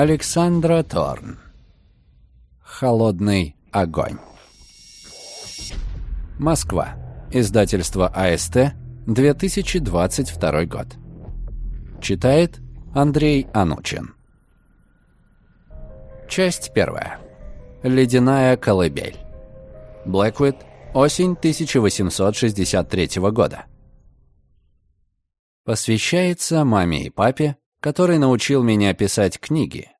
Александра Торн. Холодный огонь. Москва. Издательство АСТ. 2022 год. Читает Андрей Анучин. Часть первая. Ледяная колыбель. Блэквуд. Осень 1863 года. Посвящается маме и папе, который научил меня писать книги.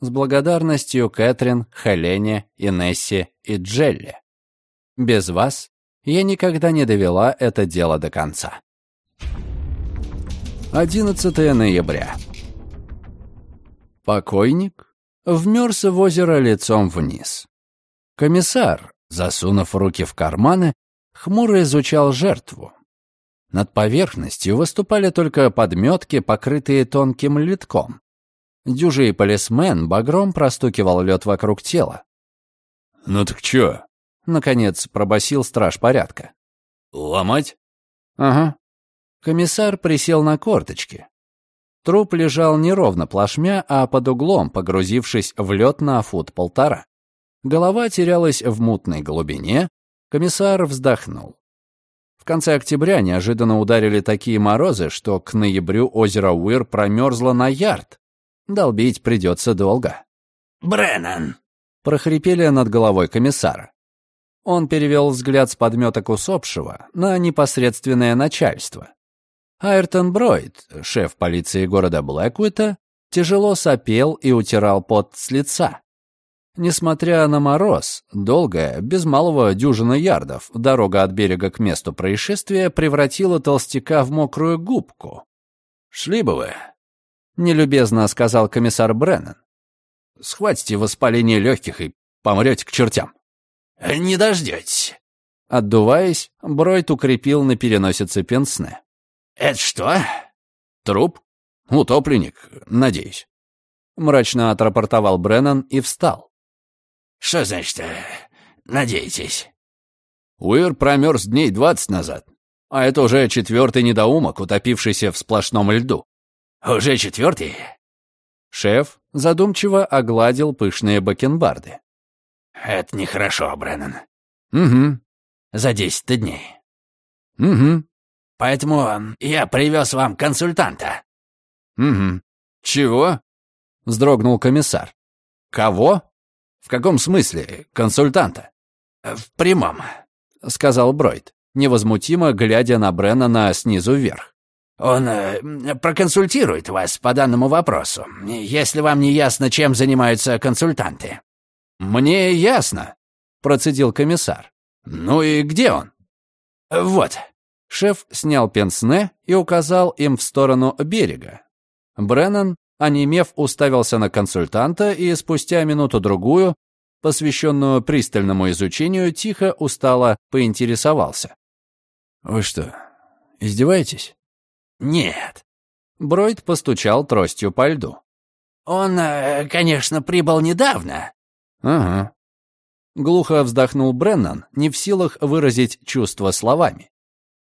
С благодарностью Кэтрин, Хелене, Инессе и Джелли. Без вас я никогда не довела это дело до конца. 11 ноября. Покойник вмерз в озеро лицом вниз. Комиссар, засунув руки в карманы, хмуро изучал жертву. Над поверхностью выступали только подметки, покрытые тонким литком. Дюжий полисмен багром простукивал лед вокруг тела. «Ну так чё?» — наконец пробасил страж порядка. «Ломать?» «Ага». Комиссар присел на корточки. Труп лежал неровно плашмя, а под углом, погрузившись в лед на фут полтора. Голова терялась в мутной глубине. Комиссар вздохнул конце октября неожиданно ударили такие морозы, что к ноябрю озеро Уир промерзло на ярд. Долбить придется долго. «Бреннан!» — прохрипели над головой комиссара. Он перевел взгляд с подметок усопшего на непосредственное начальство. Айртон Бройд, шеф полиции города Блэквита, тяжело сопел и утирал пот с лица. Несмотря на мороз, долгая, без малого дюжины ярдов, дорога от берега к месту происшествия превратила толстяка в мокрую губку. «Шли бы вы», — нелюбезно сказал комиссар Бреннан. «Схватите воспаление легких и помрете к чертям». «Не дождетесь». Отдуваясь, Бройт укрепил на переносице пенсне. «Это что?» «Труп? Утопленник, надеюсь». Мрачно отрапортовал Бреннан и встал. Что значит, э, надеетесь? Уир промерз дней двадцать назад, а это уже четвертый недоумок, утопившийся в сплошном льду. Уже четвертый? Шеф задумчиво огладил пышные бакенбарды. Это нехорошо, Бреннан. Угу. За десять дней. Угу. Поэтому я привез вам консультанта. Угу. Чего? Вздрогнул комиссар. Кого? «В каком смысле? Консультанта?» «В прямом», — сказал Бройд, невозмутимо глядя на Бреннана снизу вверх. «Он э, проконсультирует вас по данному вопросу, если вам не ясно, чем занимаются консультанты». «Мне ясно», — процедил комиссар. «Ну и где он?» «Вот». Шеф снял пенсне и указал им в сторону берега. Бреннан онемев, уставился на консультанта и спустя минуту-другую, посвященную пристальному изучению, тихо, устало поинтересовался. «Вы что, издеваетесь?» «Нет». Бройд постучал тростью по льду. «Он, э, конечно, прибыл недавно». «Ага». Глухо вздохнул Бреннан, не в силах выразить чувства словами.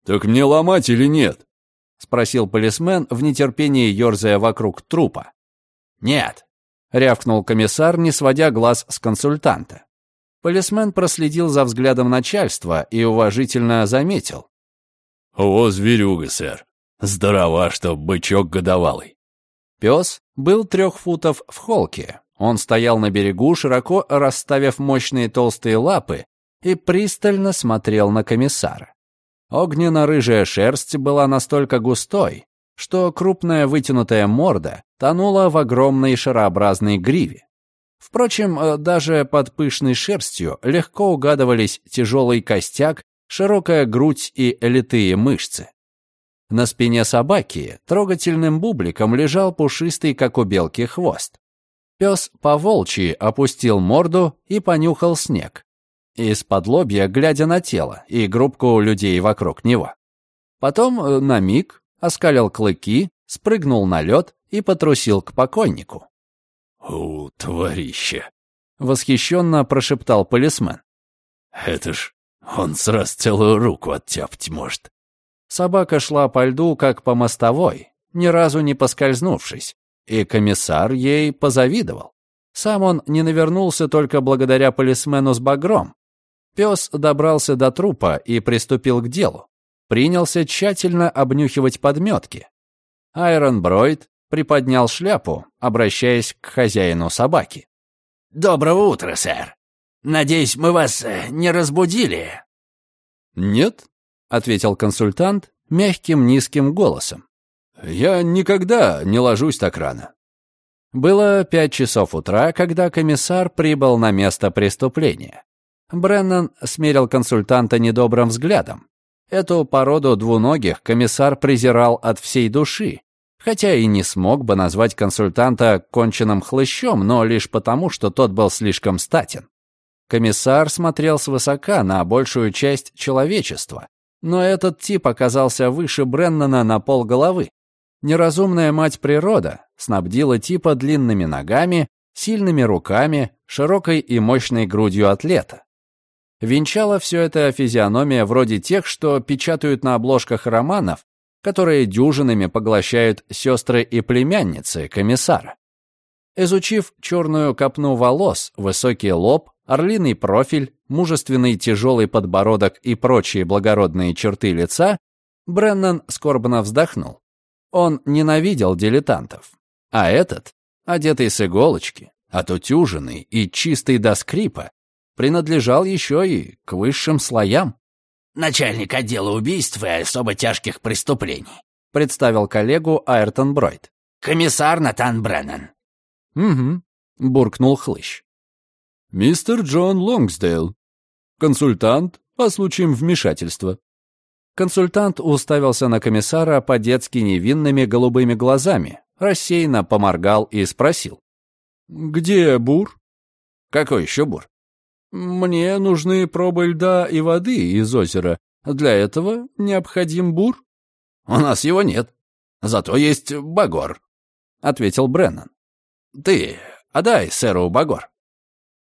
«Так мне ломать или нет?» — спросил полисмен в нетерпении, ерзая вокруг трупа. «Нет», — рявкнул комиссар, не сводя глаз с консультанта. Полисмен проследил за взглядом начальства и уважительно заметил. «О, зверюга, сэр! Здорова, что бычок годовалый!» Пес был трех футов в холке. Он стоял на берегу, широко расставив мощные толстые лапы, и пристально смотрел на комиссара. Огненно-рыжая шерсть была настолько густой, что крупная вытянутая морда тонула в огромной шарообразной гриве. Впрочем, э, даже под пышной шерстью легко угадывались тяжелый костяк, широкая грудь и литые мышцы. На спине собаки трогательным бубликом лежал пушистый, как у белки, хвост. Пес по-волчьи опустил морду и понюхал снег, из-под лобья, глядя на тело и группку людей вокруг него. Потом э, на миг оскалил клыки, спрыгнул на лед и потрусил к покойнику. «У, тварище!» — восхищенно прошептал полисмен. «Это ж он сразу целую руку оттяпать может». Собака шла по льду, как по мостовой, ни разу не поскользнувшись, и комиссар ей позавидовал. Сам он не навернулся только благодаря полисмену с багром. Пес добрался до трупа и приступил к делу. Принялся тщательно обнюхивать подметки. Айрон Бройд приподнял шляпу, обращаясь к хозяину собаки. «Доброго утра, сэр. Надеюсь, мы вас э, не разбудили?» «Нет», — ответил консультант мягким низким голосом. «Я никогда не ложусь так рано». Было пять часов утра, когда комиссар прибыл на место преступления. Бреннан смерил консультанта недобрым взглядом. Эту породу двуногих комиссар презирал от всей души, хотя и не смог бы назвать консультанта конченным хлыщом, но лишь потому, что тот был слишком статен. Комиссар смотрел свысока на большую часть человечества, но этот тип оказался выше Бреннана на полголовы. Неразумная мать природа снабдила типа длинными ногами, сильными руками, широкой и мощной грудью атлета. Венчала все это физиономия вроде тех, что печатают на обложках романов, которые дюжинами поглощают сестры и племянницы комиссара. Изучив черную копну волос, высокий лоб, орлиный профиль, мужественный тяжелый подбородок и прочие благородные черты лица, Бреннан скорбно вздохнул. Он ненавидел дилетантов. А этот, одетый с иголочки, отутюженный и чистый до скрипа, принадлежал еще и к высшим слоям. «Начальник отдела убийств и особо тяжких преступлений», представил коллегу Айртон Бройд. «Комиссар Натан Бреннан». «Угу», — буркнул Хлыщ. «Мистер Джон Лонгсдейл, консультант по случаям вмешательства». Консультант уставился на комиссара по-детски невинными голубыми глазами, рассеянно поморгал и спросил. «Где бур?» «Какой еще бур?» «Мне нужны пробы льда и воды из озера. Для этого необходим бур». «У нас его нет. Зато есть багор», — ответил Бреннан. «Ты отдай сэру багор».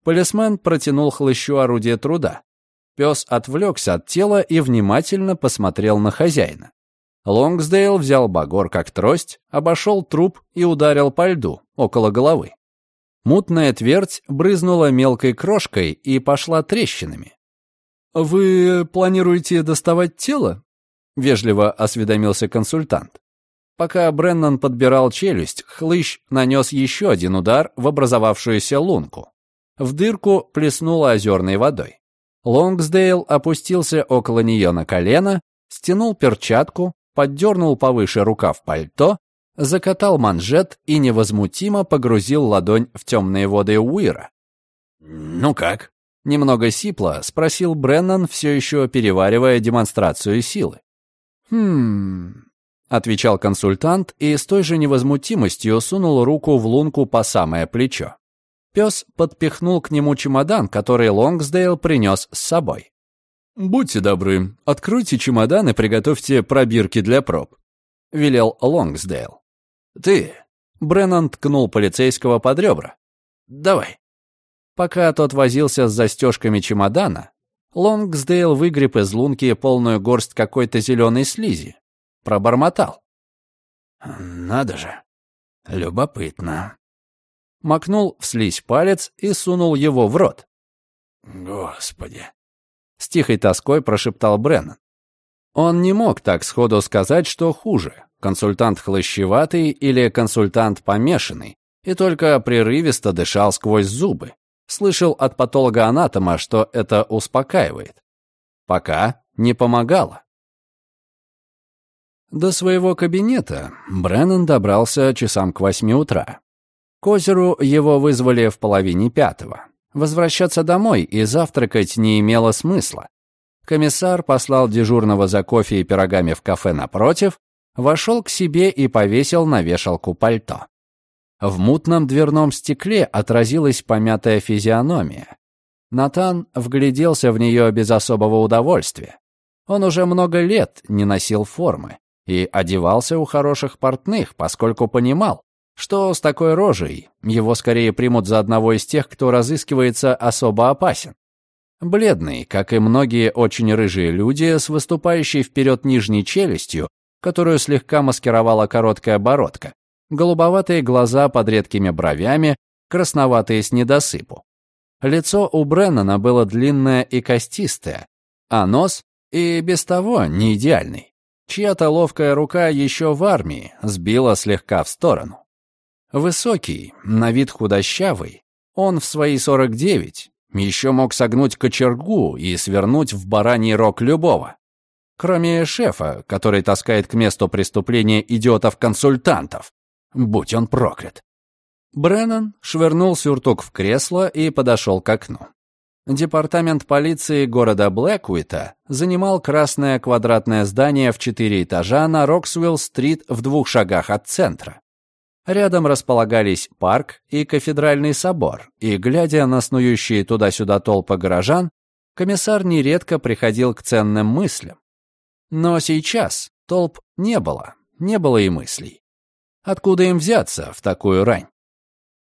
Полисмен протянул хлыщу орудие труда. Пес отвлекся от тела и внимательно посмотрел на хозяина. Лонгсдейл взял багор как трость, обошел труп и ударил по льду около головы. Мутная твердь брызнула мелкой крошкой и пошла трещинами. «Вы планируете доставать тело?» — вежливо осведомился консультант. Пока Бреннан подбирал челюсть, хлыщ нанес еще один удар в образовавшуюся лунку. В дырку плеснуло озерной водой. Лонгсдейл опустился около нее на колено, стянул перчатку, поддернул повыше рукав пальто закатал манжет и невозмутимо погрузил ладонь в темные воды Уира. «Ну как?» — немного сипло спросил Бреннан, все еще переваривая демонстрацию силы. «Хм...» — отвечал консультант и с той же невозмутимостью сунул руку в лунку по самое плечо. Пес подпихнул к нему чемодан, который Лонгсдейл принес с собой. «Будьте добры, откройте чемодан и приготовьте пробирки для проб», — велел Лонгсдейл. «Ты!» — Бреннан ткнул полицейского под ребра. «Давай!» Пока тот возился с застежками чемодана, Лонгсдейл выгреб из лунки полную горсть какой-то зеленой слизи. Пробормотал. «Надо же! Любопытно!» Макнул в слизь палец и сунул его в рот. «Господи!» С тихой тоской прошептал Бреннан. Он не мог так сходу сказать, что хуже консультант хлыщеватый или консультант помешанный, и только прерывисто дышал сквозь зубы. Слышал от патолога-анатома, что это успокаивает. Пока не помогало. До своего кабинета Бреннан добрался часам к восьми утра. К озеру его вызвали в половине пятого. Возвращаться домой и завтракать не имело смысла. Комиссар послал дежурного за кофе и пирогами в кафе напротив, вошел к себе и повесил на вешалку пальто. В мутном дверном стекле отразилась помятая физиономия. Натан вгляделся в нее без особого удовольствия. Он уже много лет не носил формы и одевался у хороших портных, поскольку понимал, что с такой рожей его скорее примут за одного из тех, кто разыскивается особо опасен. Бледный, как и многие очень рыжие люди, с выступающей вперед нижней челюстью, которую слегка маскировала короткая бородка. Голубоватые глаза под редкими бровями, красноватые с недосыпу. Лицо у Бреннана было длинное и костистое, а нос и без того не идеальный. Чья-то ловкая рука еще в армии сбила слегка в сторону. Высокий, на вид худощавый, он в свои 49 еще мог согнуть кочергу и свернуть в бараний рог любого. Кроме шефа, который таскает к месту преступления идиотов-консультантов. Будь он проклят. Бреннан швырнул сюртук в кресло и подошел к окну. Департамент полиции города Блэквита занимал красное квадратное здание в четыре этажа на Роксвилл-стрит в двух шагах от центра. Рядом располагались парк и кафедральный собор, и, глядя на снующие туда-сюда толпы горожан, комиссар нередко приходил к ценным мыслям. Но сейчас толп не было, не было и мыслей. Откуда им взяться в такую рань?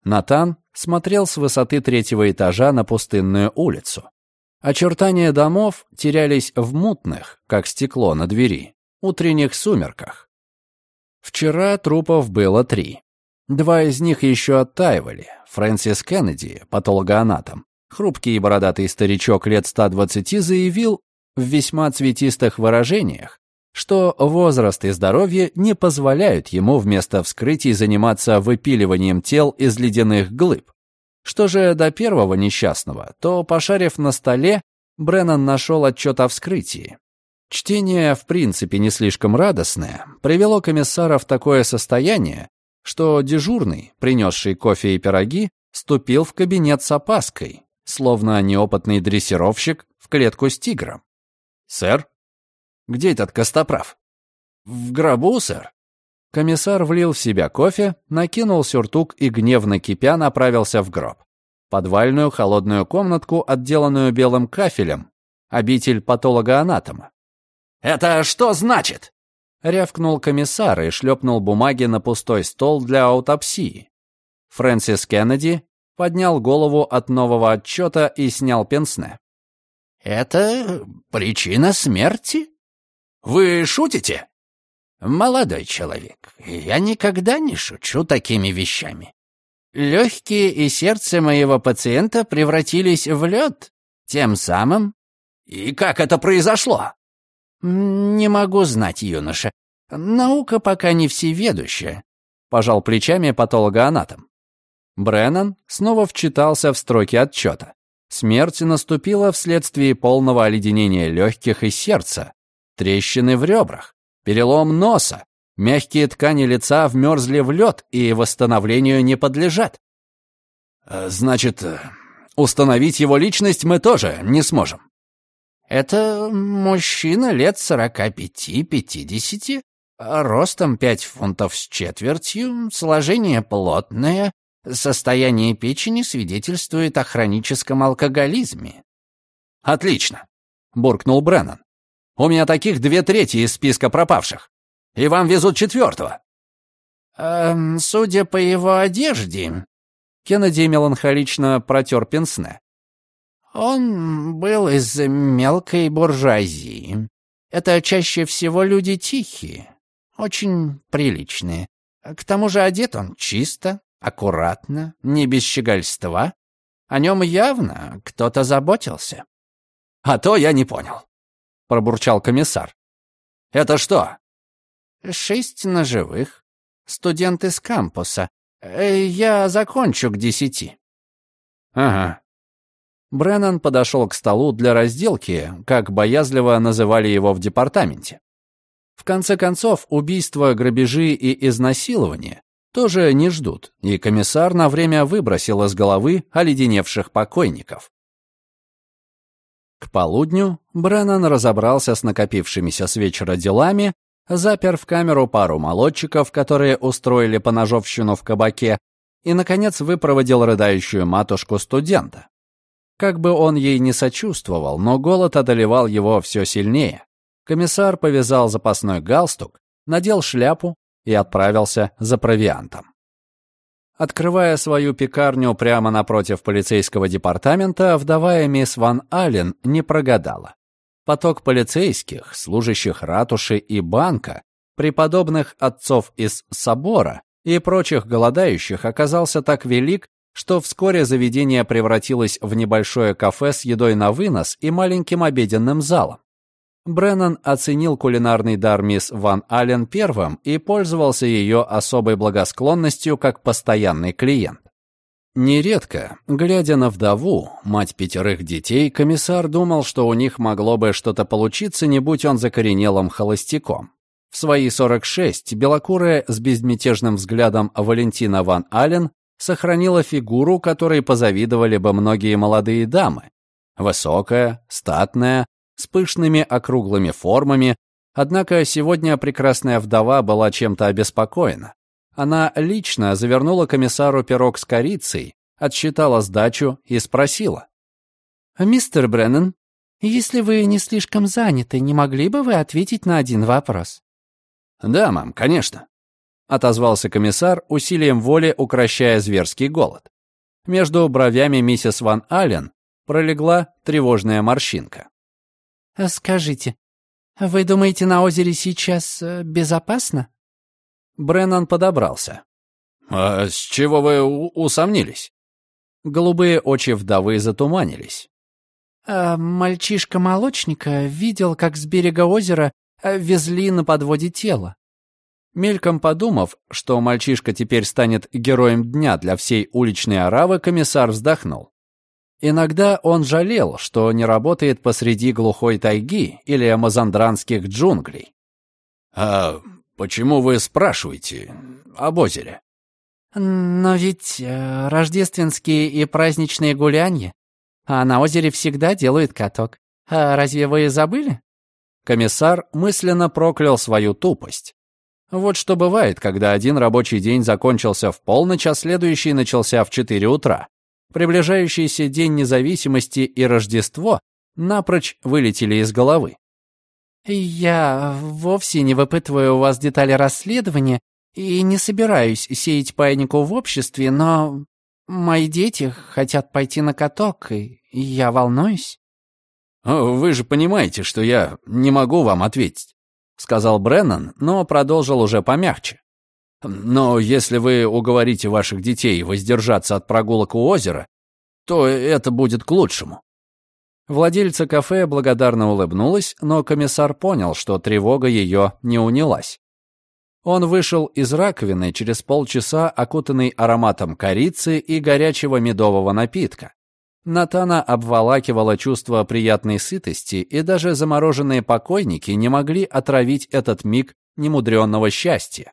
Натан смотрел с высоты третьего этажа на пустынную улицу. Очертания домов терялись в мутных, как стекло на двери, утренних сумерках. Вчера трупов было три. Два из них еще оттаивали. Фрэнсис Кеннеди, патологоанатом, хрупкий и бородатый старичок лет 120 заявил в весьма цветистых выражениях, что возраст и здоровье не позволяют ему вместо вскрытий заниматься выпиливанием тел из ледяных глыб. Что же до первого несчастного, то, пошарив на столе, Бреннан нашел отчет о вскрытии. Чтение, в принципе, не слишком радостное, привело комиссара в такое состояние, что дежурный, принесший кофе и пироги, ступил в кабинет с опаской, словно неопытный дрессировщик в клетку с тигром. «Сэр, где этот костоправ?» «В гробу, сэр». Комиссар влил в себя кофе, накинул сюртук и, гневно кипя, направился в гроб. Подвальную холодную комнатку, отделанную белым кафелем, обитель патолога-анатома. «Это что значит?» Рявкнул комиссар и шлепнул бумаги на пустой стол для аутопсии. Фрэнсис Кеннеди поднял голову от нового отчета и снял пенсне. «Это причина смерти?» «Вы шутите?» «Молодой человек, я никогда не шучу такими вещами. Легкие и сердце моего пациента превратились в лед, тем самым...» «И как это произошло?» «Не могу знать, юноша. Наука пока не всеведущая», — пожал плечами патологоанатом. Бреннан снова вчитался в строки отчета. Смерть наступила вследствие полного оледенения легких и сердца, трещины в ребрах, перелом носа, мягкие ткани лица вмерзли в лед и восстановлению не подлежат. «Э, «Значит, установить его личность мы тоже не сможем». Это мужчина лет сорока пяти-пятидесяти, ростом пять фунтов с четвертью, сложение плотное, состояние печени свидетельствует о хроническом алкоголизме. «Отлично», — буркнул Бреннан. «У меня таких две трети из списка пропавших, и вам везут четвертого». «Эм, судя по его одежде...» Кеннеди меланхолично протер пенсне. Он был из мелкой буржуазии. Это чаще всего люди тихие, очень приличные. К тому же одет он чисто, аккуратно, не без щегольства. О нем явно кто-то заботился. «А то я не понял», — пробурчал комиссар. «Это что?» «Шесть ножевых. Студент из кампуса. Э, я закончу к десяти». «Ага, Бреннан подошел к столу для разделки, как боязливо называли его в департаменте. В конце концов, убийства, грабежи и изнасилования тоже не ждут, и комиссар на время выбросил из головы оледеневших покойников. К полудню Бреннан разобрался с накопившимися с вечера делами, запер в камеру пару молодчиков, которые устроили поножовщину в кабаке, и, наконец, выпроводил рыдающую матушку студента. Как бы он ей не сочувствовал, но голод одолевал его все сильнее. Комиссар повязал запасной галстук, надел шляпу и отправился за провиантом. Открывая свою пекарню прямо напротив полицейского департамента, вдовая мисс Ван Аллен не прогадала. Поток полицейских, служащих ратуши и банка, преподобных отцов из собора и прочих голодающих оказался так велик, что вскоре заведение превратилось в небольшое кафе с едой на вынос и маленьким обеденным залом. Бреннан оценил кулинарный дар мисс Ван Аллен первым и пользовался ее особой благосклонностью как постоянный клиент. Нередко, глядя на вдову, мать пятерых детей, комиссар думал, что у них могло бы что-то получиться, не будь он закоренелым холостяком. В свои 46 белокурая с безмятежным взглядом Валентина Ван Аллен сохранила фигуру, которой позавидовали бы многие молодые дамы. Высокая, статная, с пышными округлыми формами, однако сегодня прекрасная вдова была чем-то обеспокоена. Она лично завернула комиссару пирог с корицей, отсчитала сдачу и спросила. «Мистер Бреннан, если вы не слишком заняты, не могли бы вы ответить на один вопрос?» «Да, мам, конечно», — отозвался комиссар, усилием воли укращая зверский голод. Между бровями миссис Ван Аллен пролегла тревожная морщинка. «Скажите, вы думаете, на озере сейчас э, безопасно?» Бреннан подобрался. «А с чего вы усомнились?» Голубые очи вдовы затуманились. А мальчишка молочника видел, как с берега озера э, везли на подводе тело. Мельком подумав, что мальчишка теперь станет героем дня для всей уличной оравы, комиссар вздохнул. Иногда он жалел, что не работает посреди глухой тайги или амазондранских джунглей. «А почему вы спрашиваете об озере?» «Но ведь э, рождественские и праздничные гулянья, а на озере всегда делают каток. А разве вы забыли?» Комиссар мысленно проклял свою тупость. Вот что бывает, когда один рабочий день закончился в полночь, а следующий начался в 4 утра. Приближающийся День независимости и Рождество напрочь вылетели из головы. «Я вовсе не выпытываю у вас детали расследования и не собираюсь сеять панику в обществе, но мои дети хотят пойти на каток, и я волнуюсь». «Вы же понимаете, что я не могу вам ответить», — сказал Бреннан, но продолжил уже помягче. Но если вы уговорите ваших детей воздержаться от прогулок у озера, то это будет к лучшему». Владельца кафе благодарно улыбнулась, но комиссар понял, что тревога ее не унялась. Он вышел из раковины через полчаса, окутанный ароматом корицы и горячего медового напитка. Натана обволакивало чувство приятной сытости, и даже замороженные покойники не могли отравить этот миг немудренного счастья.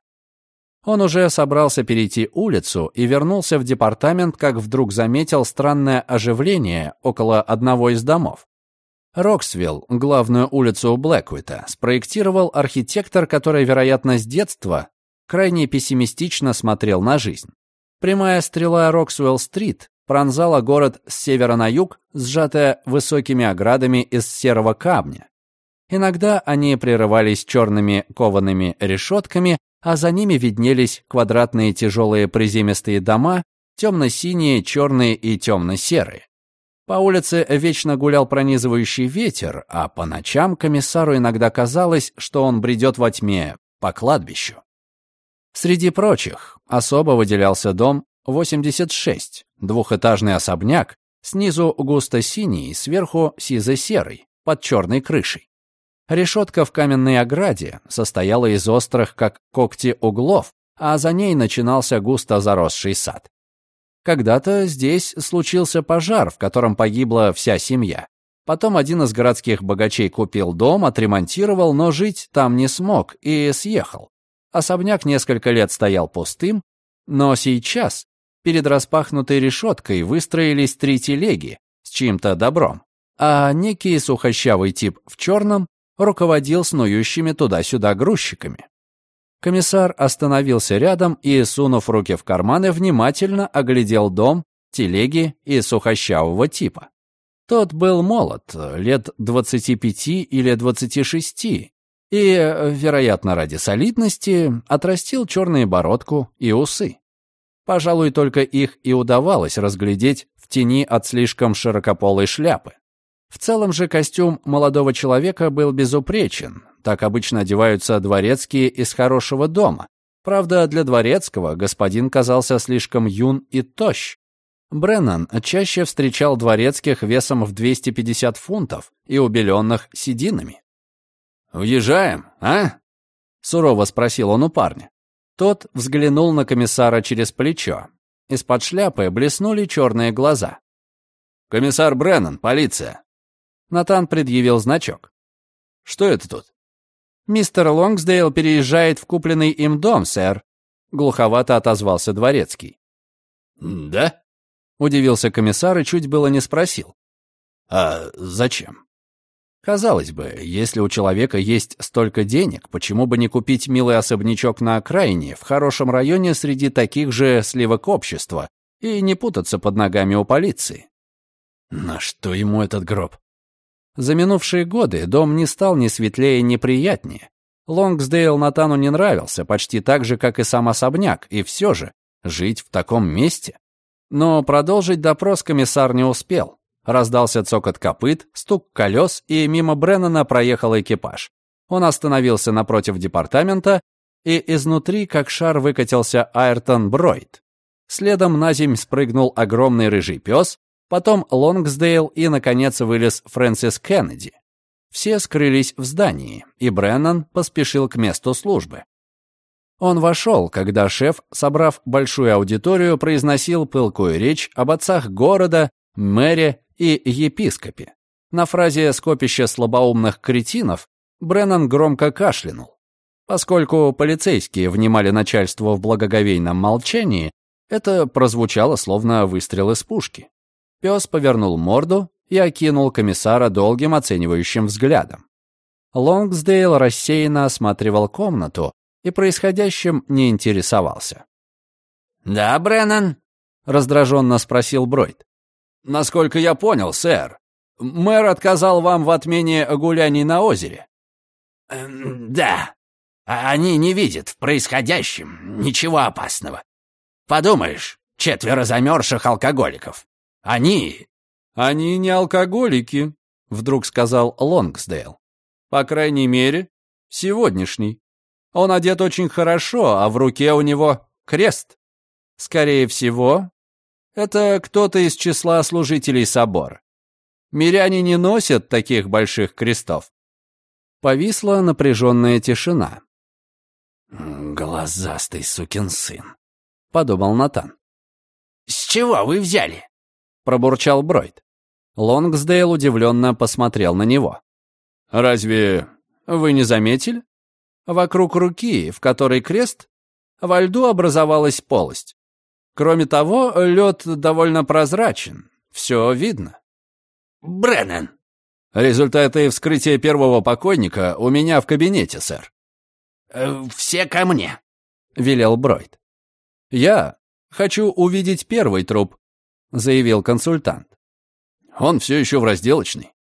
Он уже собрался перейти улицу и вернулся в департамент, как вдруг заметил странное оживление около одного из домов. Роксвилл, главную улицу Блэквита, спроектировал архитектор, который, вероятно, с детства крайне пессимистично смотрел на жизнь. Прямая стрела Роксвелл-стрит пронзала город с севера на юг, сжатая высокими оградами из серого камня. Иногда они прерывались черными коваными решетками, а за ними виднелись квадратные тяжелые приземистые дома, темно-синие, черные и темно-серые. По улице вечно гулял пронизывающий ветер, а по ночам комиссару иногда казалось, что он бредет во тьме по кладбищу. Среди прочих особо выделялся дом 86, двухэтажный особняк, снизу густо-синий, сверху сизо-серый, под черной крышей. Решетка в каменной ограде состояла из острых, как когти, углов, а за ней начинался густо заросший сад. Когда-то здесь случился пожар, в котором погибла вся семья. Потом один из городских богачей купил дом, отремонтировал, но жить там не смог и съехал. Особняк несколько лет стоял пустым, но сейчас перед распахнутой решеткой выстроились три телеги с чьим-то добром, а некий сухощавый тип в черном руководил снующими туда-сюда грузчиками. Комиссар остановился рядом и, сунув руки в карманы, внимательно оглядел дом, телеги и сухощавого типа. Тот был молод, лет 25 или 26, и, вероятно, ради солидности, отрастил черную бородку и усы. Пожалуй, только их и удавалось разглядеть в тени от слишком широкополой шляпы. В целом же костюм молодого человека был безупречен. Так обычно одеваются дворецкие из хорошего дома. Правда, для дворецкого господин казался слишком юн и тощ. Бреннан чаще встречал дворецких весом в 250 фунтов и убеленных сединами. «Въезжаем, а?» — сурово спросил он у парня. Тот взглянул на комиссара через плечо. Из-под шляпы блеснули черные глаза. «Комиссар Бреннан, полиция!» Натан предъявил значок. «Что это тут?» «Мистер Лонгсдейл переезжает в купленный им дом, сэр», — глуховато отозвался дворецкий. «Да?» — удивился комиссар и чуть было не спросил. «А зачем?» Казалось бы, если у человека есть столько денег, почему бы не купить милый особнячок на окраине, в хорошем районе среди таких же сливок общества, и не путаться под ногами у полиции? На что ему этот гроб? За минувшие годы дом не стал ни светлее, ни приятнее. Лонгсдейл Натану не нравился, почти так же, как и сам особняк, и все же, жить в таком месте? Но продолжить допрос комиссар не успел. Раздался цокот копыт, стук колес, и мимо Бреннана проехал экипаж. Он остановился напротив департамента, и изнутри, как шар, выкатился Айртон Бройд. Следом на земь спрыгнул огромный рыжий пес, потом Лонгсдейл и, наконец, вылез Фрэнсис Кеннеди. Все скрылись в здании, и Бреннан поспешил к месту службы. Он вошел, когда шеф, собрав большую аудиторию, произносил пылкую речь об отцах города, мэре и епископе. На фразе «скопище слабоумных кретинов» Бреннан громко кашлянул. Поскольку полицейские внимали начальству в благоговейном молчании, это прозвучало словно выстрел из пушки. Пес повернул морду и окинул комиссара долгим оценивающим взглядом. Лонгсдейл рассеянно осматривал комнату и происходящим не интересовался. «Да, Бреннан?» — раздраженно спросил Бройд. «Насколько я понял, сэр, мэр отказал вам в отмене гуляний на озере». Эм, «Да, а они не видят в происходящем ничего опасного. Подумаешь, четверо замерзших алкоголиков. Они...» «Они не алкоголики», — вдруг сказал Лонгсдейл. «По крайней мере, сегодняшний. Он одет очень хорошо, а в руке у него крест. Скорее всего, это кто-то из числа служителей собора. Миряне не носят таких больших крестов. Повисла напряженная тишина. «Глазастый сукин сын», — подумал Натан. «С чего вы взяли?» — пробурчал Бройд. Лонгсдейл удивленно посмотрел на него. «Разве вы не заметили? Вокруг руки, в которой крест, во льду образовалась полость. Кроме того, лед довольно прозрачен. Все видно. Бреннан. Результаты вскрытия первого покойника у меня в кабинете, сэр. Э, все ко мне, велел Бройд. Я хочу увидеть первый труп, заявил консультант. Он все еще в разделочной.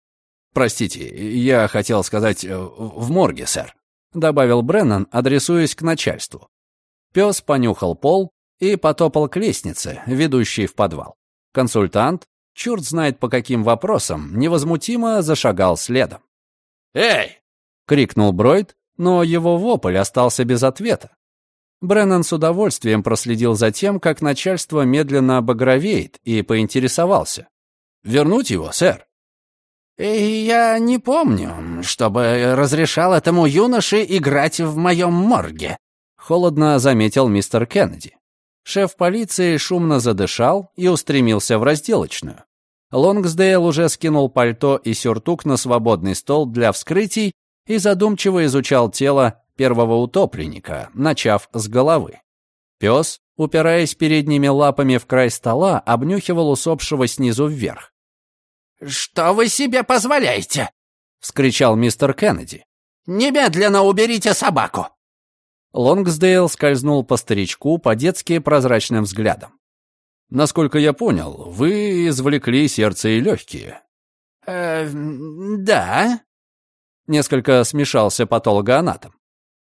Простите, я хотел сказать э, в морге, сэр, добавил Бреннан, адресуясь к начальству. Пес понюхал пол, и потопал к лестнице, ведущей в подвал. Консультант, черт знает по каким вопросам, невозмутимо зашагал следом. «Эй!» — крикнул Бройд, но его вопль остался без ответа. Бреннан с удовольствием проследил за тем, как начальство медленно обогровеет, и поинтересовался. «Вернуть его, сэр?» «Я не помню, чтобы разрешал этому юноше играть в моем морге», — холодно заметил мистер Кеннеди. Шеф полиции шумно задышал и устремился в разделочную. Лонгсдейл уже скинул пальто и сюртук на свободный стол для вскрытий и задумчиво изучал тело первого утопленника, начав с головы. Пес, упираясь передними лапами в край стола, обнюхивал усопшего снизу вверх. «Что вы себе позволяете?» — вскричал мистер Кеннеди. «Немедленно уберите собаку!» Лонгсдейл скользнул по старичку по-детски прозрачным взглядом. «Насколько я понял, вы извлекли сердце и легкие». «Э, да». Несколько смешался патологоанатом.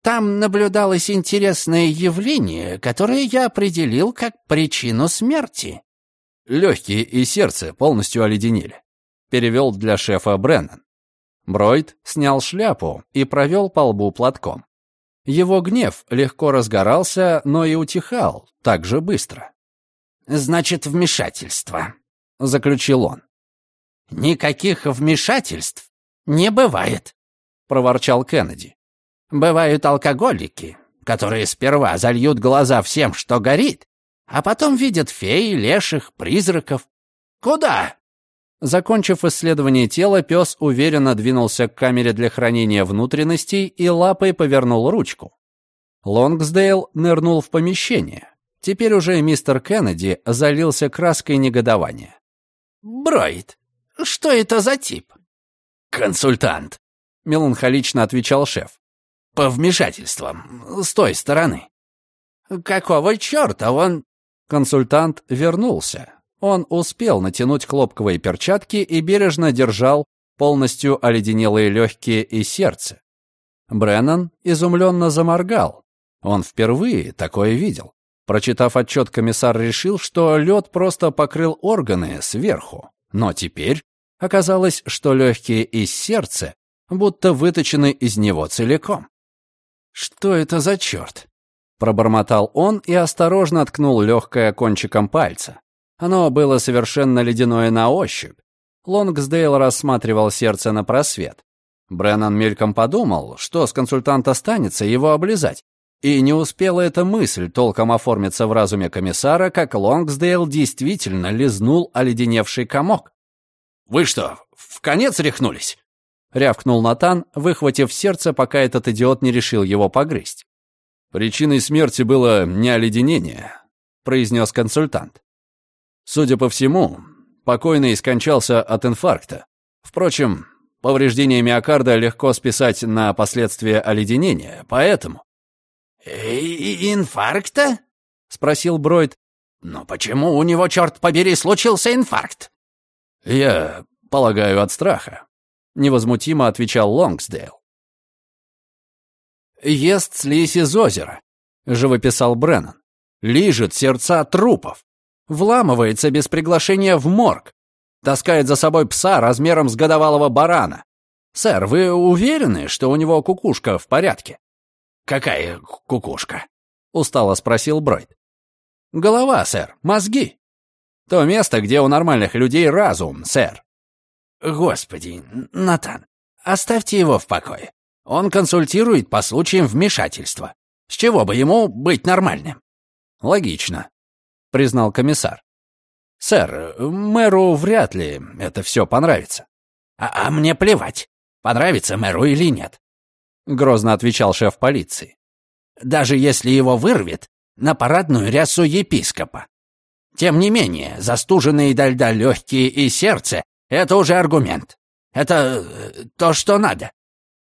«Там наблюдалось интересное явление, которое я определил как причину смерти». «Легкие и сердце полностью оледенели», — перевел для шефа Бреннан. Бройд снял шляпу и провел по лбу платком. Его гнев легко разгорался, но и утихал так же быстро. «Значит, вмешательство», — заключил он. «Никаких вмешательств не бывает», — проворчал Кеннеди. «Бывают алкоголики, которые сперва зальют глаза всем, что горит, а потом видят феи, леших, призраков. Куда?» Закончив исследование тела, пес уверенно двинулся к камере для хранения внутренностей и лапой повернул ручку. Лонгсдейл нырнул в помещение. Теперь уже мистер Кеннеди залился краской негодования. «Бройд, что это за тип?» «Консультант», — меланхолично отвечал шеф. «По вмешательствам, с той стороны». «Какого черта он...» Консультант вернулся. Он успел натянуть хлопковые перчатки и бережно держал полностью оледенелые легкие и сердце. Бреннан изумленно заморгал. Он впервые такое видел. Прочитав отчет, комиссар решил, что лед просто покрыл органы сверху. Но теперь оказалось, что легкие и сердце будто выточены из него целиком. «Что это за черт?» Пробормотал он и осторожно ткнул легкое кончиком пальца. Оно было совершенно ледяное на ощупь. Лонгсдейл рассматривал сердце на просвет. Бреннан мельком подумал, что с консультанта останется его облизать. И не успела эта мысль толком оформиться в разуме комиссара, как Лонгсдейл действительно лизнул оледеневший комок. «Вы что, в конец рехнулись?» — рявкнул Натан, выхватив сердце, пока этот идиот не решил его погрызть. «Причиной смерти было не оледенение», — произнес консультант. «Судя по всему, покойный скончался от инфаркта. Впрочем, повреждение миокарда легко списать на последствия оледенения, поэтому...» «И «Инфаркта?» — спросил Бройд. «Но почему у него, черт побери, случился инфаркт?» «Я полагаю, от страха», — невозмутимо отвечал Лонгсдейл ест слизь из озера», — живописал Бреннан. «Лижет сердца трупов, вламывается без приглашения в морг, таскает за собой пса размером с годовалого барана. Сэр, вы уверены, что у него кукушка в порядке?» «Какая кукушка?» — устало спросил Бройд. «Голова, сэр, мозги. То место, где у нормальных людей разум, сэр». «Господи, Натан, оставьте его в покое. Он консультирует по случаям вмешательства. С чего бы ему быть нормальным? Логично, признал комиссар. Сэр, мэру вряд ли это все понравится. А, а мне плевать, понравится мэру или нет. Грозно отвечал шеф полиции. Даже если его вырвет на парадную рясу епископа. Тем не менее, застуженные до льда легкие и сердце — это уже аргумент. Это э, то, что надо.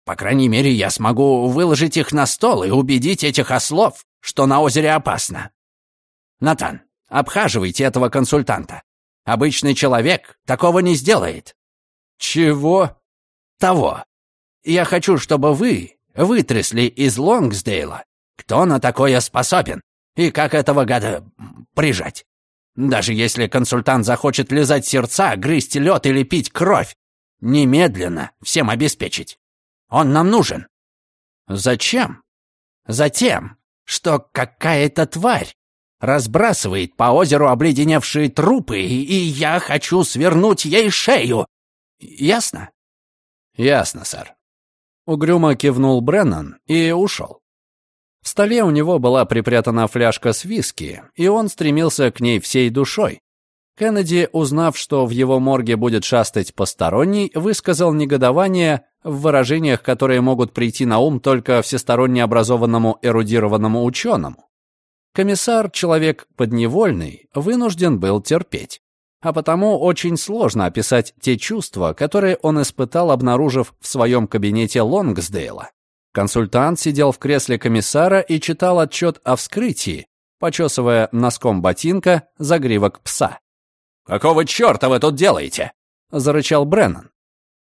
По крайней мере, я смогу выложить их на стол и убедить этих ослов, что на озере опасно. Натан, обхаживайте этого консультанта. Обычный человек такого не сделает. Чего? Того. Я хочу, чтобы вы вытрясли из Лонгсдейла, кто на такое способен и как этого гада прижать. Даже если консультант захочет лизать сердца, грызть лед или пить кровь, немедленно всем обеспечить. Он нам нужен. Зачем? Затем, что какая-то тварь разбрасывает по озеру обледеневшие трупы, и я хочу свернуть ей шею. Ясно? Ясно, сэр. Угрюмо кивнул Бреннан и ушел. В столе у него была припрятана фляжка с виски, и он стремился к ней всей душой. Кеннеди, узнав, что в его морге будет шастать посторонний, высказал негодование в выражениях, которые могут прийти на ум только всесторонне образованному эрудированному ученому. Комиссар, человек подневольный, вынужден был терпеть. А потому очень сложно описать те чувства, которые он испытал, обнаружив в своем кабинете Лонгсдейла. Консультант сидел в кресле комиссара и читал отчет о вскрытии, почесывая носком ботинка загривок пса. «Какого черта вы тут делаете?» — зарычал Бреннан.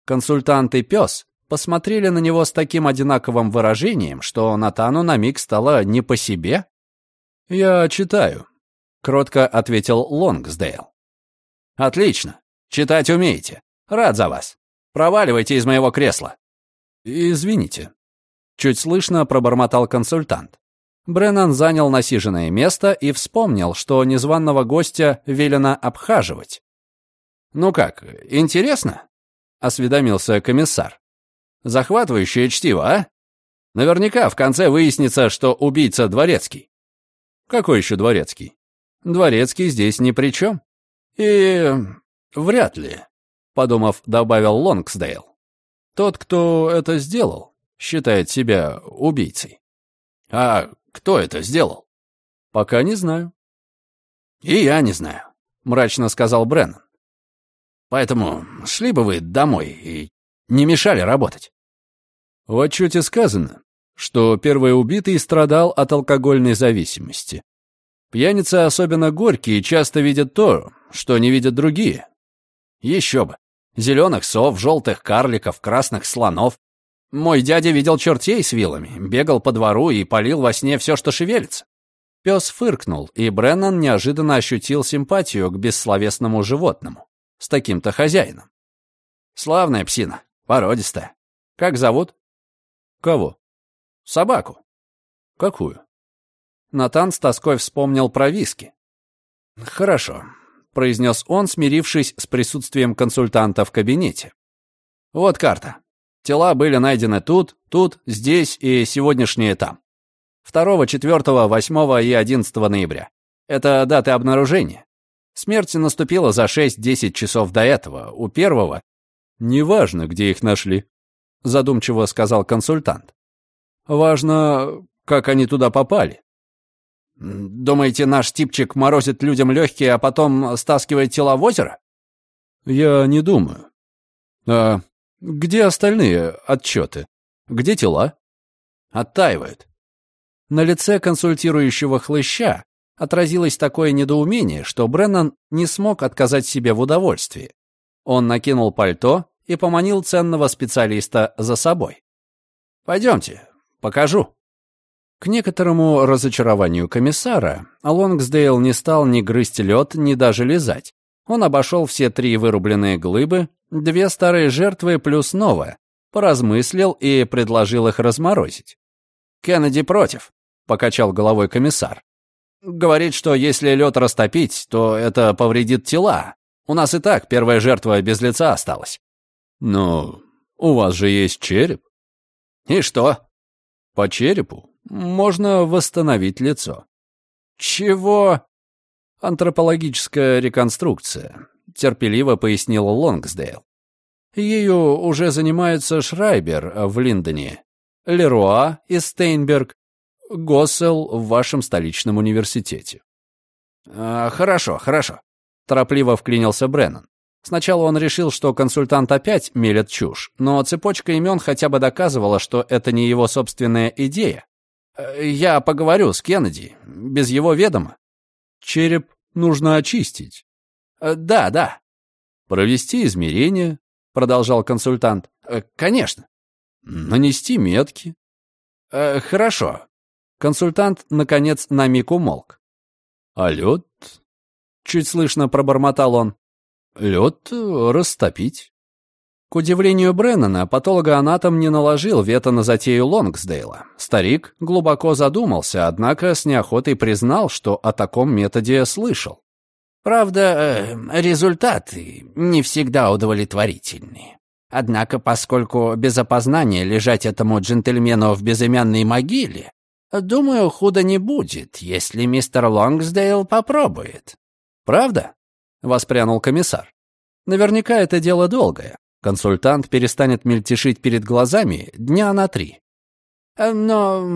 Консультант и пес посмотрели на него с таким одинаковым выражением, что Натану на миг стало не по себе. «Я читаю», — кротко ответил Лонгсдейл. «Отлично. Читать умеете. Рад за вас. Проваливайте из моего кресла». «Извините». Чуть слышно пробормотал консультант. Бреннан занял насиженное место и вспомнил, что незваного гостя велено обхаживать. «Ну как, интересно?» — осведомился комиссар. «Захватывающее чтиво, а? Наверняка в конце выяснится, что убийца Дворецкий». «Какой еще Дворецкий?» «Дворецкий здесь ни при чем». «И... вряд ли», — подумав, добавил Лонгсдейл. «Тот, кто это сделал, считает себя убийцей». «А кто это сделал?» «Пока не знаю». «И я не знаю», — мрачно сказал Бреннан. «Поэтому шли бы вы домой и не мешали работать». В отчете сказано, что первый убитый страдал от алкогольной зависимости. Пьяницы особенно горькие часто видят то, что не видят другие. Еще бы. Зеленых сов, желтых карликов, красных слонов. Мой дядя видел чертей с вилами, бегал по двору и полил во сне все, что шевелится. Пес фыркнул, и Бреннан неожиданно ощутил симпатию к бессловесному животному. С таким-то хозяином. Славная псина, породистая. Как зовут? Кого? Собаку. Какую? Натан с тоской вспомнил про виски. Хорошо, — произнес он, смирившись с присутствием консультанта в кабинете. «Вот карта. Тела были найдены тут, тут, здесь и сегодняшние там. 2, 4, 8 и 11 ноября. Это даты обнаружения. Смерть наступила за 6-10 часов до этого. У первого... «Неважно, где их нашли», — задумчиво сказал консультант. «Важно, как они туда попали». Думаете, наш типчик морозит людям легкие, а потом стаскивает тела в озеро? Я не думаю. А где остальные отчеты? Где тела? Оттаивают. На лице консультирующего хлыща отразилось такое недоумение, что Бреннан не смог отказать себе в удовольствии. Он накинул пальто и поманил ценного специалиста за собой. «Пойдемте, покажу». К некоторому разочарованию комиссара, Лонгсдейл не стал ни грызть лед, ни даже лизать. Он обошел все три вырубленные глыбы, две старые жертвы плюс новая, поразмыслил и предложил их разморозить. «Кеннеди против», — покачал головой комиссар. «Говорит, что если лед растопить, то это повредит тела. У нас и так первая жертва без лица осталась». «Ну, у вас же есть череп». «И что?» «По черепу можно восстановить лицо. Чего? Антропологическая реконструкция, терпеливо пояснил Лонгсдейл. Ею уже занимаются Шрайбер в Линдоне, Леруа и Стейнберг, Госсел в вашем столичном университете. А, хорошо, хорошо, торопливо вклинился Бреннан. Сначала он решил, что консультант опять мелет чушь, но цепочка имен хотя бы доказывала, что это не его собственная идея, Э, я поговорю с Кеннеди, без его ведома. Череп нужно очистить. Э, да, да. Провести измерения, продолжал консультант. Э, конечно. Нанести метки. Хорошо. Консультант, наконец, на миг умолк. А лед? Чуть слышно пробормотал он. Лед растопить. К удивлению Бреннана, патологоанатом не наложил вето на затею Лонгсдейла. Старик глубоко задумался, однако с неохотой признал, что о таком методе слышал. «Правда, э, результаты не всегда удовлетворительные. Однако, поскольку без опознания лежать этому джентльмену в безымянной могиле, думаю, худо не будет, если мистер Лонгсдейл попробует. Правда?» — воспрянул комиссар. «Наверняка это дело долгое. Консультант перестанет мельтешить перед глазами дня на три. «Э, «Но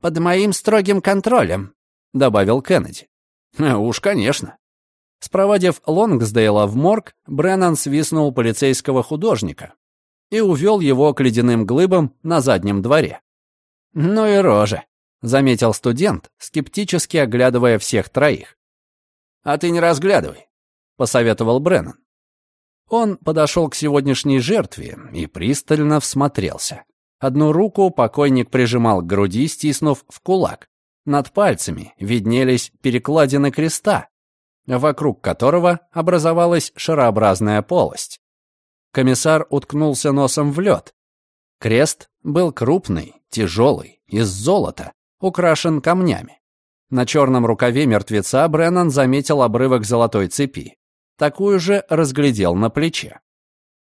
под моим строгим контролем», — добавил Кеннеди. «Э, «Уж, конечно». Спроводив Лонгсдейла в морг, Бреннан свистнул полицейского художника и увел его к ледяным глыбам на заднем дворе. «Ну и рожа», — заметил студент, скептически оглядывая всех троих. «А ты не разглядывай», — посоветовал Бреннан. Он подошел к сегодняшней жертве и пристально всмотрелся. Одну руку покойник прижимал к груди, стиснув в кулак. Над пальцами виднелись перекладины креста, вокруг которого образовалась шарообразная полость. Комиссар уткнулся носом в лед. Крест был крупный, тяжелый, из золота, украшен камнями. На черном рукаве мертвеца Бреннан заметил обрывок золотой цепи. Такую же разглядел на плече.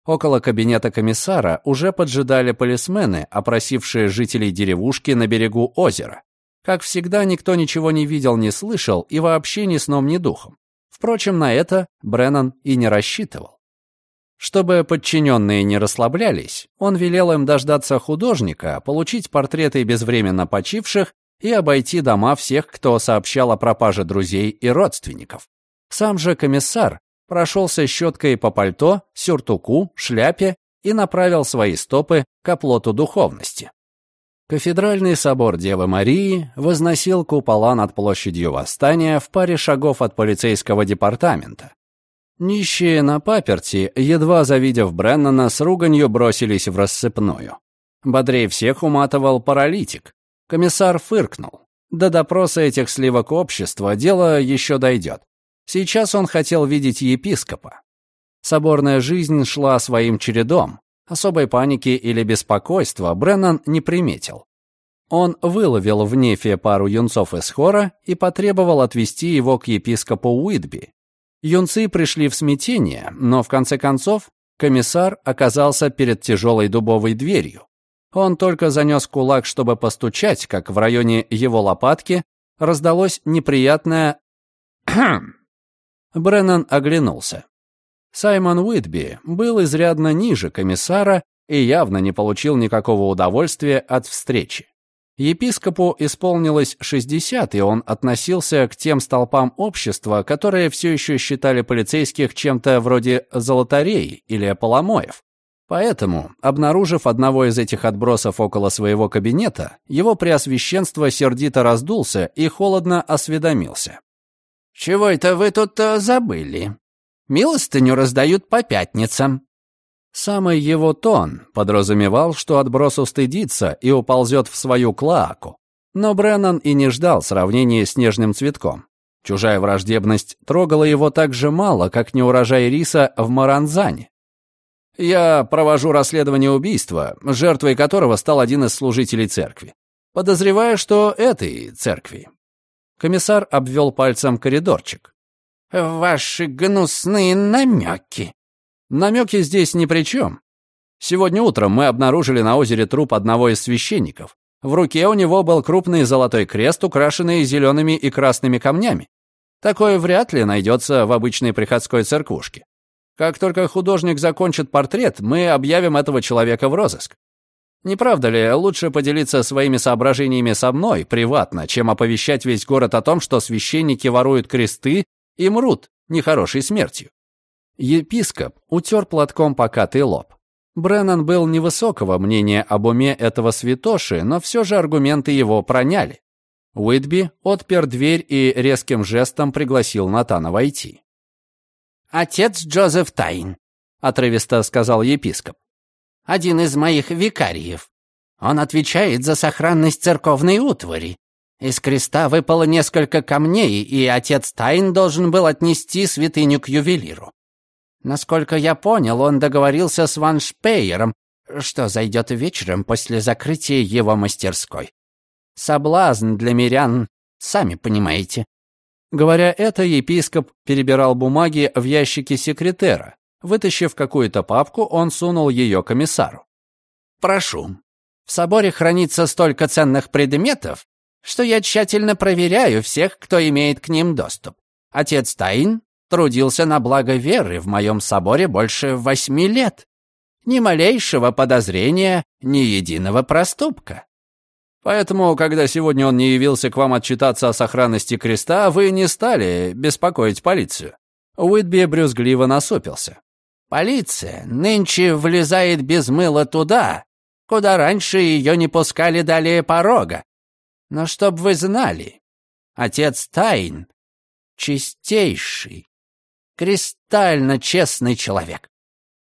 Около кабинета комиссара уже поджидали полисмены, опросившие жителей деревушки на берегу озера. Как всегда, никто ничего не видел, не слышал и вообще ни сном, ни духом. Впрочем, на это Бреннан и не рассчитывал. Чтобы подчиненные не расслаблялись, он велел им дождаться художника, получить портреты безвременно почивших и обойти дома всех, кто сообщал о пропаже друзей и родственников. Сам же комиссар прошелся щеткой по пальто, сюртуку, шляпе и направил свои стопы к оплоту духовности. Кафедральный собор Девы Марии возносил купола над площадью Восстания в паре шагов от полицейского департамента. Нищие на паперти, едва завидев Бреннана, с руганью бросились в рассыпную. Бодрей всех уматывал паралитик. Комиссар фыркнул. До допроса этих сливок общества дело еще дойдет. Сейчас он хотел видеть епископа. Соборная жизнь шла своим чередом. Особой паники или беспокойства Бреннан не приметил. Он выловил в нефе пару юнцов из хора и потребовал отвести его к епископу Уитби. Юнцы пришли в смятение, но в конце концов комиссар оказался перед тяжелой дубовой дверью. Он только занес кулак, чтобы постучать, как в районе его лопатки раздалось неприятное «Кхм». Бреннан оглянулся. Саймон Уитби был изрядно ниже комиссара и явно не получил никакого удовольствия от встречи. Епископу исполнилось 60, и он относился к тем столпам общества, которые все еще считали полицейских чем-то вроде золотарей или поломоев. Поэтому, обнаружив одного из этих отбросов около своего кабинета, его преосвященство сердито раздулся и холодно осведомился. «Чего это вы тут забыли? Милостыню раздают по пятницам». Самый его тон подразумевал, что отброс устыдится и уползет в свою клоаку. Но Бреннан и не ждал сравнения с нежным цветком. Чужая враждебность трогала его так же мало, как неурожай риса в Маранзане. «Я провожу расследование убийства, жертвой которого стал один из служителей церкви. Подозреваю, что этой церкви. Комиссар обвел пальцем коридорчик. «Ваши гнусные намеки!» «Намеки здесь ни при чем. Сегодня утром мы обнаружили на озере труп одного из священников. В руке у него был крупный золотой крест, украшенный зелеными и красными камнями. Такое вряд ли найдется в обычной приходской церквушке. Как только художник закончит портрет, мы объявим этого человека в розыск. Не правда ли, лучше поделиться своими соображениями со мной, приватно, чем оповещать весь город о том, что священники воруют кресты и мрут нехорошей смертью? Епископ утер платком покатый лоб. Бреннан был невысокого мнения об уме этого святоши, но все же аргументы его проняли. Уитби отпер дверь и резким жестом пригласил Натана войти. «Отец Джозеф Тайн», — отрывисто сказал епископ один из моих викариев. Он отвечает за сохранность церковной утвари. Из креста выпало несколько камней, и отец Тайн должен был отнести святыню к ювелиру. Насколько я понял, он договорился с Ван Шпейером, что зайдет вечером после закрытия его мастерской. Соблазн для мирян, сами понимаете. Говоря это, епископ перебирал бумаги в ящике секретера, Вытащив какую-то папку, он сунул ее комиссару. «Прошу. В соборе хранится столько ценных предметов, что я тщательно проверяю всех, кто имеет к ним доступ. Отец Таин трудился на благо веры в моем соборе больше восьми лет. Ни малейшего подозрения, ни единого проступка. Поэтому, когда сегодня он не явился к вам отчитаться о сохранности креста, вы не стали беспокоить полицию. Уитби брюзгливо насупился. Полиция нынче влезает без мыла туда, куда раньше ее не пускали далее порога. Но чтоб вы знали, отец Тайн — чистейший, кристально честный человек.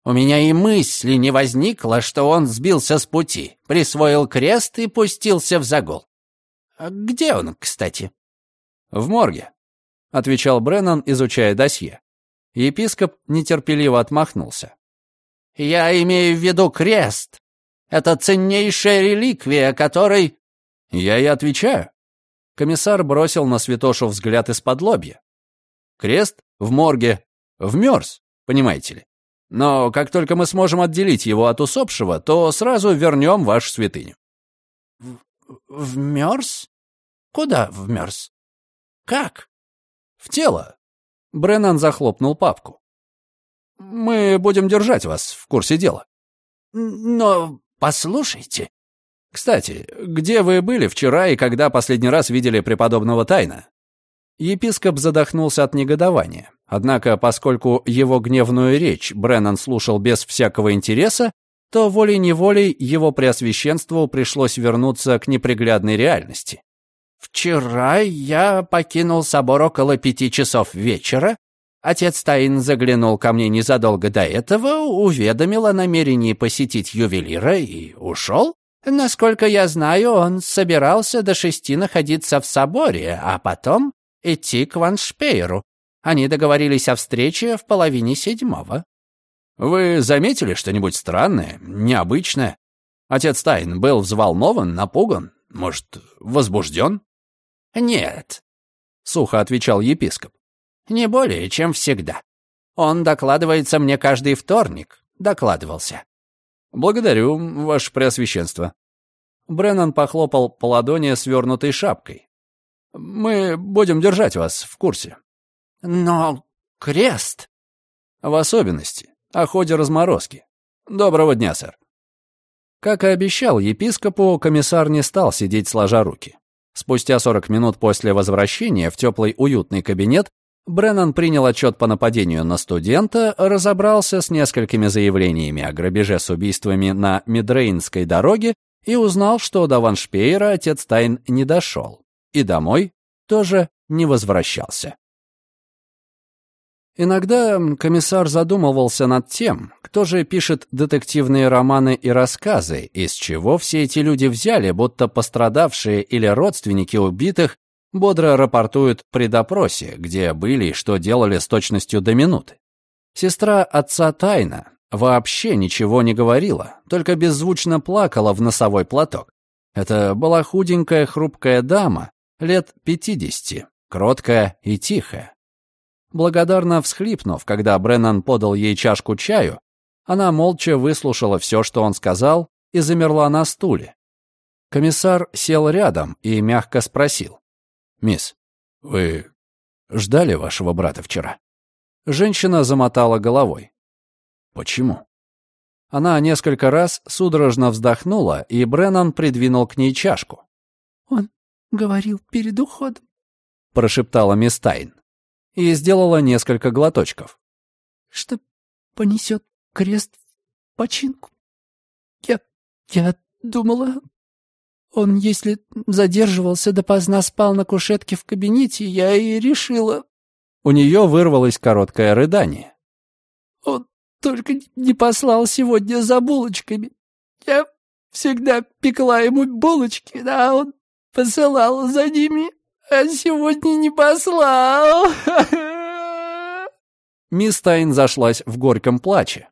У меня и мысли не возникло, что он сбился с пути, присвоил крест и пустился в загул. А где он, кстати? В морге, — отвечал Бреннан, изучая досье. Епископ нетерпеливо отмахнулся. «Я имею в виду крест. Это ценнейшая реликвия, которой...» Я и отвечаю. Комиссар бросил на святошу взгляд из-под лобья. Крест в морге вмерз, понимаете ли. Но как только мы сможем отделить его от усопшего, то сразу вернем вашу святыню. «Вмерз? Куда вмерз? Как?» «В тело». Бреннан захлопнул папку. «Мы будем держать вас в курсе дела». «Но послушайте...» «Кстати, где вы были вчера и когда последний раз видели преподобного Тайна?» Епископ задохнулся от негодования. Однако, поскольку его гневную речь Бреннан слушал без всякого интереса, то волей-неволей его преосвященству пришлось вернуться к неприглядной реальности. «Вчера я покинул собор около пяти часов вечера. Отец Таин заглянул ко мне незадолго до этого, уведомил о намерении посетить ювелира и ушел. Насколько я знаю, он собирался до шести находиться в соборе, а потом идти к Ваншпейеру. Они договорились о встрече в половине седьмого. Вы заметили что-нибудь странное, необычное? Отец Тайн был взволнован, напуган, может, возбужден? Нет, сухо отвечал епископ. Не более, чем всегда. Он докладывается мне каждый вторник. Докладывался. Благодарю, ваше преосвященство. Бреннан похлопал по ладони свернутой шапкой. Мы будем держать вас в курсе. Но крест... В особенности о ходе разморозки. Доброго дня, сэр. Как и обещал епископу, комиссар не стал сидеть сложа руки. Спустя 40 минут после возвращения в теплый уютный кабинет Бреннан принял отчет по нападению на студента, разобрался с несколькими заявлениями о грабеже с убийствами на Мидрейнской дороге и узнал, что до Ваншпейера отец Тайн не дошел и домой тоже не возвращался. Иногда комиссар задумывался над тем, кто же пишет детективные романы и рассказы, из чего все эти люди взяли, будто пострадавшие или родственники убитых бодро рапортуют при допросе, где были и что делали с точностью до минуты. Сестра отца Тайна вообще ничего не говорила, только беззвучно плакала в носовой платок. Это была худенькая хрупкая дама, лет пятидесяти, кроткая и тихая. Благодарно всхлипнув, когда Бреннан подал ей чашку чаю, она молча выслушала все, что он сказал, и замерла на стуле. Комиссар сел рядом и мягко спросил. «Мисс, вы ждали вашего брата вчера?» Женщина замотала головой. «Почему?» Она несколько раз судорожно вздохнула, и Бреннан придвинул к ней чашку. «Он говорил перед уходом», — прошептала мисс Тайн и сделала несколько глоточков. «Что понесет крест в починку? Я... я думала, он, если задерживался допоздна, спал на кушетке в кабинете, я и решила...» У нее вырвалось короткое рыдание. «Он только не послал сегодня за булочками. Я всегда пекла ему булочки, а он посылал за ними а сегодня не послал. Мисс Тайн зашлась в горьком плаче.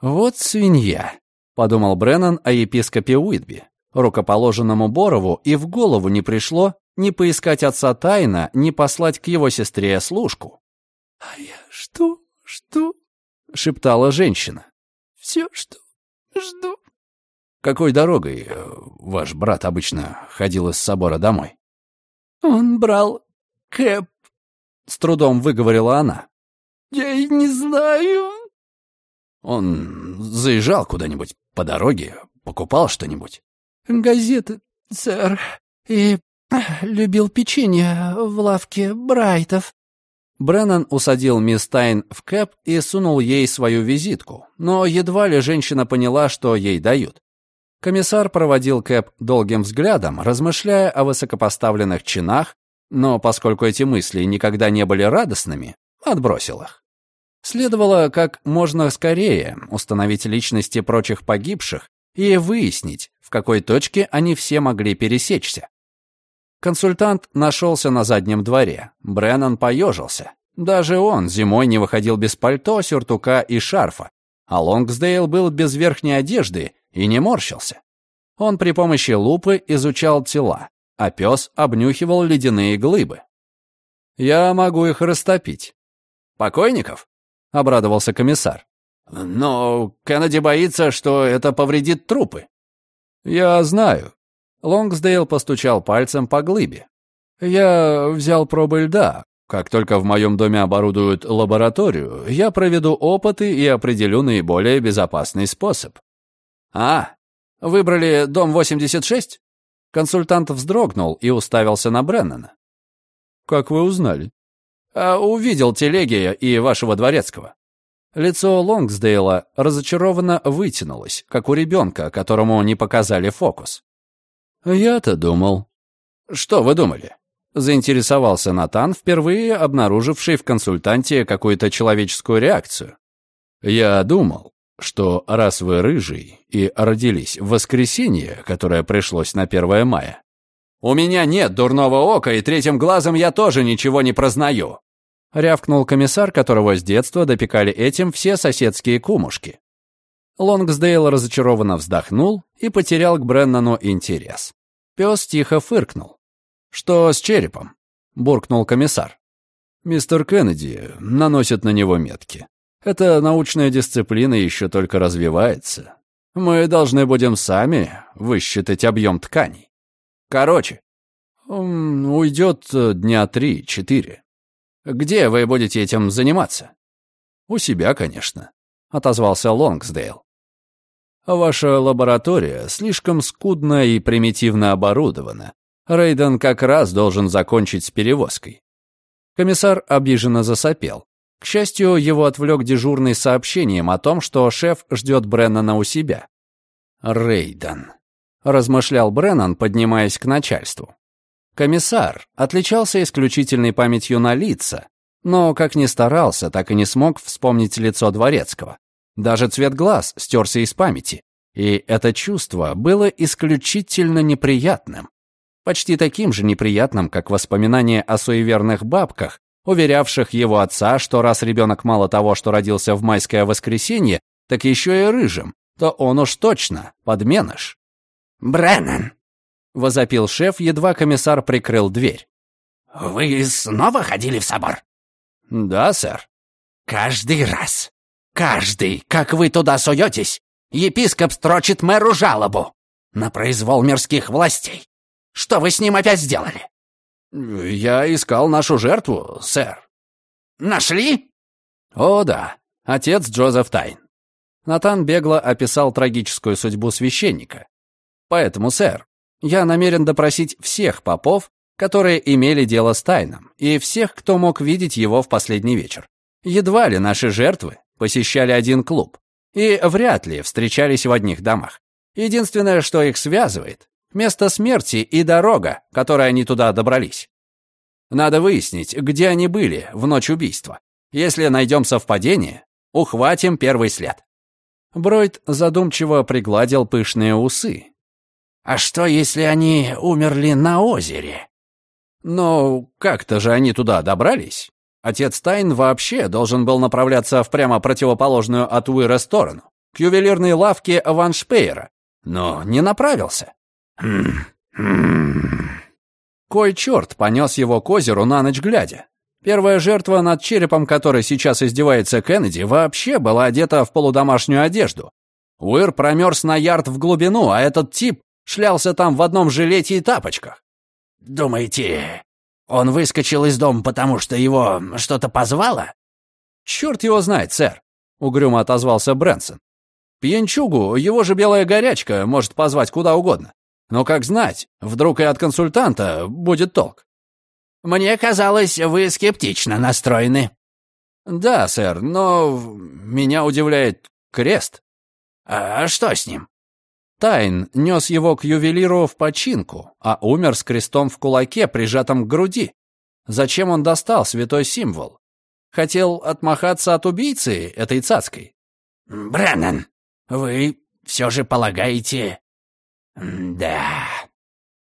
«Вот свинья», — подумал Бреннан о епископе Уитби. Рукоположенному Борову и в голову не пришло ни поискать отца Тайна, ни послать к его сестре служку. «А я жду, жду», — шептала женщина. «Все жду, жду». «Какой дорогой э, ваш брат обычно ходил из собора домой?» «Он брал кэп», — с трудом выговорила она. «Я и не знаю». «Он заезжал куда-нибудь по дороге, покупал что-нибудь?» «Газеты, сэр, и любил печенье в лавке Брайтов». Бреннан усадил мисс Тайн в кэп и сунул ей свою визитку, но едва ли женщина поняла, что ей дают. Комиссар проводил Кэп долгим взглядом, размышляя о высокопоставленных чинах, но поскольку эти мысли никогда не были радостными, отбросил их. Следовало как можно скорее установить личности прочих погибших и выяснить, какой точке они все могли пересечься. Консультант нашелся на заднем дворе. Бреннан поежился. Даже он зимой не выходил без пальто, сюртука и шарфа, а Лонгсдейл был без верхней одежды и не морщился. Он при помощи лупы изучал тела, а пес обнюхивал ледяные глыбы. «Я могу их растопить». «Покойников?» — обрадовался комиссар. «Но Кеннеди боится, что это повредит трупы». «Я знаю». Лонгсдейл постучал пальцем по глыбе. «Я взял пробы льда. Как только в моем доме оборудуют лабораторию, я проведу опыты и определю наиболее безопасный способ». «А, выбрали дом 86?» Консультант вздрогнул и уставился на Бреннана. «Как вы узнали?» а, «Увидел телеги и вашего дворецкого». Лицо Лонгсдейла разочарованно вытянулось, как у ребенка, которому не показали фокус. «Я-то думал». «Что вы думали?» Заинтересовался Натан, впервые обнаруживший в консультанте какую-то человеческую реакцию. «Я думал, что раз вы рыжий и родились в воскресенье, которое пришлось на 1 мая, у меня нет дурного ока, и третьим глазом я тоже ничего не прознаю», рявкнул комиссар, которого с детства допекали этим все соседские кумушки. Лонгсдейл разочарованно вздохнул и потерял к Бреннану интерес. Пес тихо фыркнул. «Что с черепом?» — буркнул комиссар. «Мистер Кеннеди наносит на него метки. Эта научная дисциплина еще только развивается. Мы должны будем сами высчитать объем тканей. Короче, уйдет дня три-четыре. Где вы будете этим заниматься?» «У себя, конечно», — отозвался Лонгсдейл. «Ваша лаборатория слишком скудно и примитивно оборудована, Рейден как раз должен закончить с перевозкой. Комиссар обиженно засопел. К счастью, его отвлек дежурный сообщением о том, что шеф ждет Бреннана у себя. «Рейден», — размышлял Бреннан, поднимаясь к начальству. Комиссар отличался исключительной памятью на лица, но, как ни старался, так и не смог вспомнить лицо Дворецкого. Даже цвет глаз стерся из памяти, и это чувство было исключительно неприятным почти таким же неприятным, как воспоминание о суеверных бабках, уверявших его отца, что раз ребенок мало того, что родился в майское воскресенье, так еще и рыжим, то он уж точно подменыш. «Бреннан!» — возопил шеф, едва комиссар прикрыл дверь. «Вы снова ходили в собор?» «Да, сэр». «Каждый раз, каждый, как вы туда суетесь, епископ строчит мэру жалобу на произвол мирских властей. Что вы с ним опять сделали?» «Я искал нашу жертву, сэр». «Нашли?» «О, да. Отец Джозеф Тайн». Натан бегло описал трагическую судьбу священника. «Поэтому, сэр, я намерен допросить всех попов, которые имели дело с Тайном, и всех, кто мог видеть его в последний вечер. Едва ли наши жертвы посещали один клуб, и вряд ли встречались в одних домах. Единственное, что их связывает, Место смерти и дорога, которой они туда добрались. Надо выяснить, где они были в ночь убийства. Если найдем совпадение, ухватим первый след». Бройд задумчиво пригладил пышные усы. «А что, если они умерли на озере?» «Ну, как-то же они туда добрались. Отец Тайн вообще должен был направляться в прямо противоположную от Уира сторону, к ювелирной лавке Ван Шпейера, но не направился. Кой черт понес его к озеру на ночь глядя? Первая жертва, над черепом которой сейчас издевается Кеннеди, вообще была одета в полудомашнюю одежду. Уир промерз на ярд в глубину, а этот тип шлялся там в одном жилете и тапочках. «Думаете, он выскочил из дома, потому что его что-то позвало?» «Черт его знает, сэр», — угрюмо отозвался Брэнсон. «Пьянчугу его же белая горячка может позвать куда угодно. Но как знать, вдруг и от консультанта будет толк. Мне казалось, вы скептично настроены. Да, сэр, но меня удивляет крест. А что с ним? Тайн нес его к ювелиру в починку, а умер с крестом в кулаке, прижатом к груди. Зачем он достал святой символ? Хотел отмахаться от убийцы этой цацкой? Бреннан, вы все же полагаете, «Да...»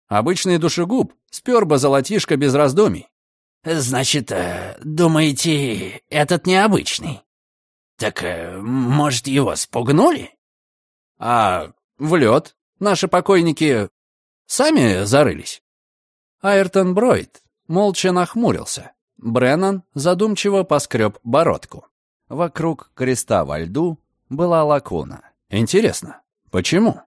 Обычный душегуб спер бы золотишко без раздумий. «Значит, э, думаете, этот необычный? Так, э, может, его спугнули?» «А в лед наши покойники сами зарылись?» Айртон Бройд молча нахмурился. Бреннан задумчиво поскреб бородку. Вокруг креста во льду была лакуна. Интересно, почему?